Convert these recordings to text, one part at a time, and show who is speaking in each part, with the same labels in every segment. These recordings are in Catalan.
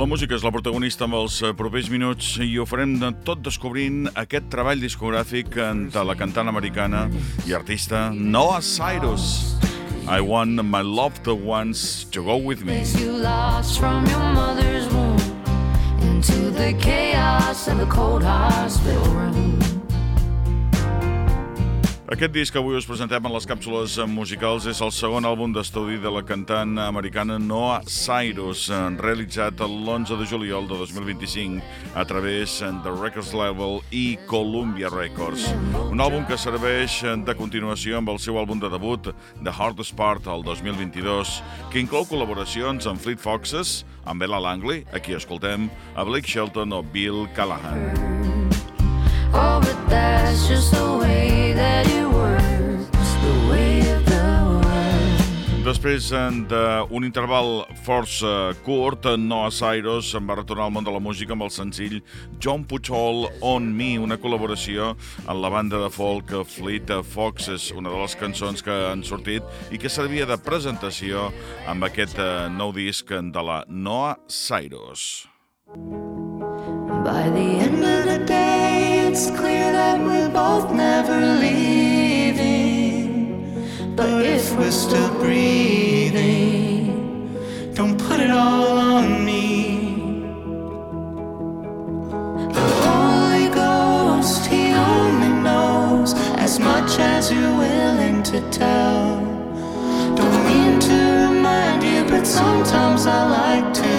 Speaker 1: La música és la protagonista amb els eh, propers minuts i ho farem de tot descobrint aquest treball discogràfic de la cantant americana i artista Noah Cyrus. I want my loved ones to go with me.
Speaker 2: you lost from your mother's womb into the chaos of the cold hospital room.
Speaker 1: Aquest disc que avui us presentem en les càpsules musicals és el segon àlbum d'estudi de la cantant americana Noah Cyrus, eh, realitzat l'11 de juliol de 2025 a través de Records Label i Columbia Records. Un àlbum que serveix de continuació amb el seu àlbum de debut, The Hardest Part, el 2022, que inclou col·laboracions amb Fleet Foxes, amb Ella Langley, a qui escoltem, a Blake Shelton o Bill Callahan.
Speaker 2: Oh, but that's just the way that it
Speaker 1: Després eh, d'un interval força curt, Noah Cyrus va retornar al món de la música amb el senzill John Puchol On Me, una col·laboració amb la banda de folk Fleet Foxes, una de les cançons que han sortit i que servia de presentació amb aquest eh, nou disc de la Noah Cyrus.
Speaker 2: By the end of the day, it's clear that we're both never. But if we're still breathing,
Speaker 3: Don't put it all on me.
Speaker 2: the Holy Ghost, He only knows as much as you're willing to tell.
Speaker 3: Don't mean to remind you, but sometimes I like to,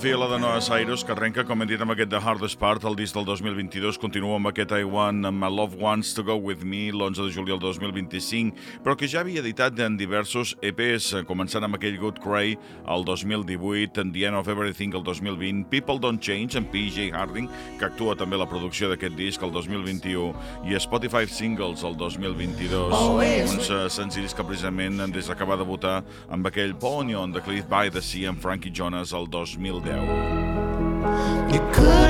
Speaker 1: Una discografia, la de Noah Cyrus, que arrenca, com hem dit, amb aquest The Hardest Part, el disc del 2022, continua amb aquest I Want My Love Wants to Go With Me, l'11 de juliol 2025, però que ja havia editat en diversos EPs, començant amb aquell Good Cry el 2018, en The End of Everything el 2020, People Don't Change, en PJ Harding, que actua també la producció d'aquest disc el 2021, i Spotify Singles el 2022, uns senzills que precisament des que va debutar amb aquell Pony on the Cliff by the Sea amb Frankie Jonas el 2010.
Speaker 2: You couldn't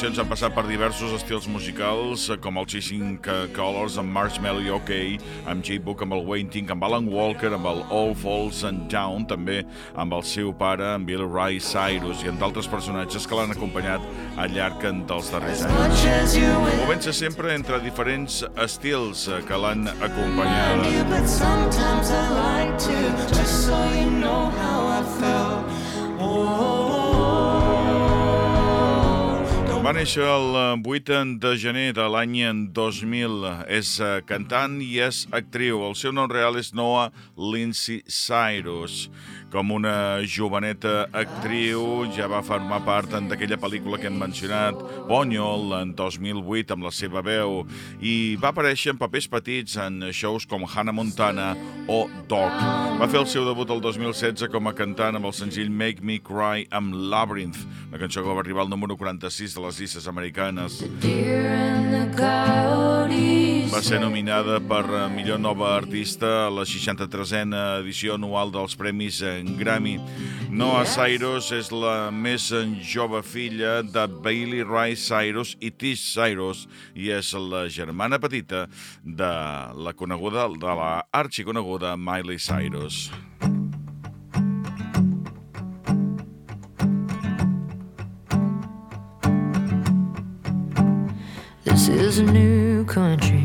Speaker 1: col·laboracions han passat per diversos estils musicals, eh, com el Chasing Colors amb Marshmallow i OK, amb J-Book, amb el Waiting, amb Alan Walker, amb el All Falls and Down, també amb el seu pare, amb Bill Ray Cyrus, i amb d'altres personatges que l'han acompanyat al llarg dels darrers anys. Movent-se sempre entre diferents estils eh, que l'han
Speaker 3: I like to, just so you know how I felt.
Speaker 1: Va néixer el eh, 8 de gener de l'any 2000. És eh, cantant i és actriu. El seu nom real és Noah Lindsay Cyrus. Com una joveneta actriu, ja va formar part d'aquella pel·lícula que hem mencionat, Bonyol, en 2008, amb la seva veu, i va aparèixer en papers petits en shows com Hannah Montana o Doc. Va fer el seu debut el 2016 com a cantant amb el senzill Make Me Cry amb Labyrinth, una cançó que va arribar al número 46 de les llistes americanes. Va ser nominada per eh, millor nova artista a la 63a edició anual dels Premis en Grammy. Noah Cyrus és la més eh, jove filla de Bailey Rice Cyrus i Tish Cyrus i és la germana petita de la coneguda, de la arxiconeguda Miley Cyrus.
Speaker 2: This is a new country.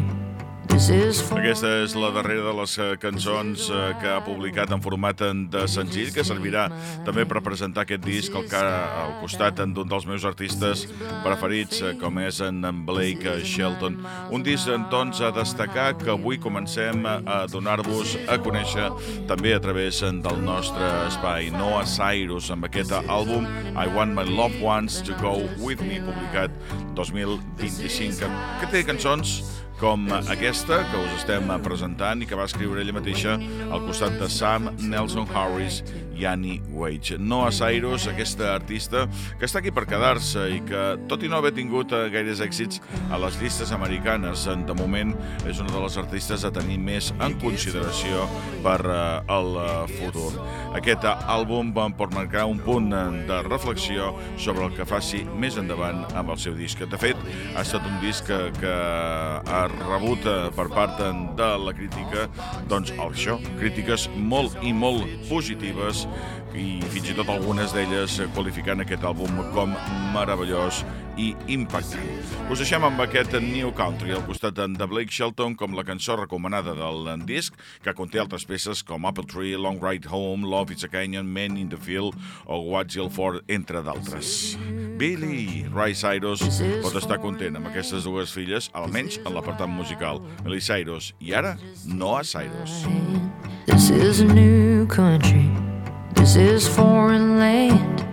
Speaker 1: Aquesta és la darrera de les eh, cançons eh, que ha publicat en format de senzill, que servirà també per presentar aquest disc al, ca al costat d'un dels meus artistes preferits, eh, com és en Blake Shelton. Un disc, doncs, a destacar que avui comencem a donar-vos a conèixer també a través del nostre espai. Noah Cyrus, amb aquest àlbum I Want My Loved Ones to Go With Me, publicat 2025, que té cançons com aquesta que us estem presentant i que va escriure ella mateixa al costat de Sam Nelson Harris Yanni Wage. Noah Cyrus, aquesta artista que està aquí per quedar-se i que, tot i no haver tingut eh, gaires èxits a les llistes americanes, de moment és una de les artistes a tenir més en consideració per eh, el eh, futur. Aquest àlbum pot marcar un punt de reflexió sobre el que faci més endavant amb el seu disc. De fet, ha estat un disc que, que ha rebut per part de la crítica doncs això, crítiques molt i molt positives i fins i tot algunes d'elles qualificant aquest àlbum com meravellós i impactant. Us deixem amb aquest New Country al costat de Blake Shelton com la cançó recomanada del disc, que conté altres peces com Apple Tree, Long Ride Home, Love is a Canyon, Men in the Field o What's Ill For, entre d'altres. Billy Ray Cyrus pot estar content amb aquestes dues filles, almenys en l'apartat musical. Miley Cyrus i ara Noah Cyrus.
Speaker 2: This is a new country. This is foreign land.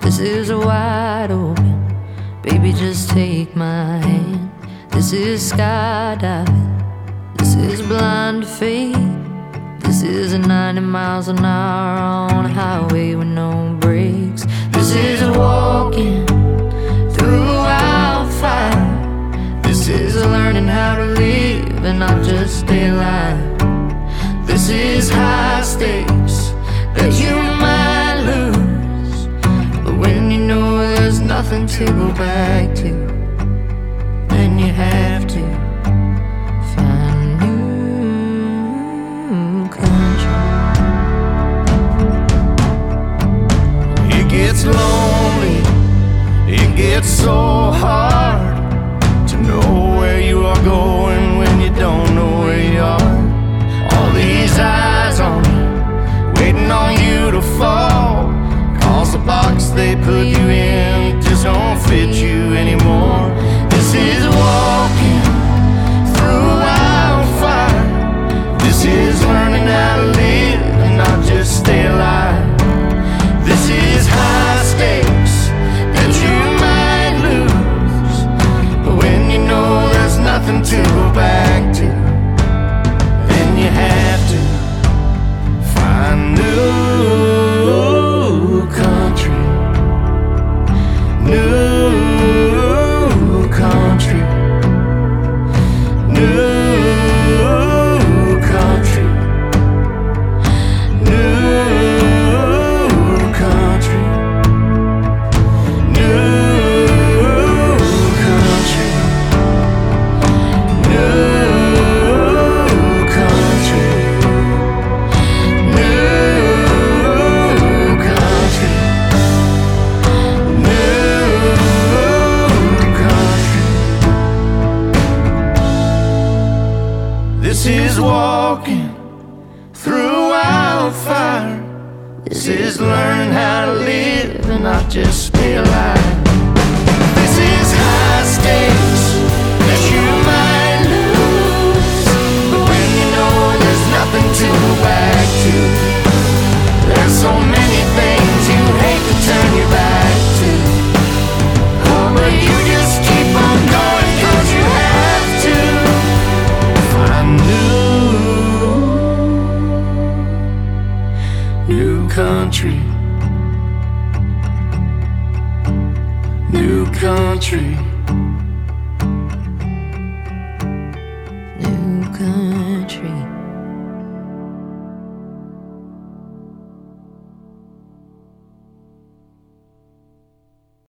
Speaker 2: This is a wide open. Baby, just take my hand. This is skydiving. This is blind faith. This is a 90 miles an hour on a highway with no brakes. This is walking through wildfire. This is learning how to live and not just stay alive. This is high to go back to, then you have to find new country.
Speaker 3: It gets lonely, it gets so is learning how to live and not just stay alive. This is high stakes that you might lose. But when you know there's nothing to go back to, there's so many country, new country.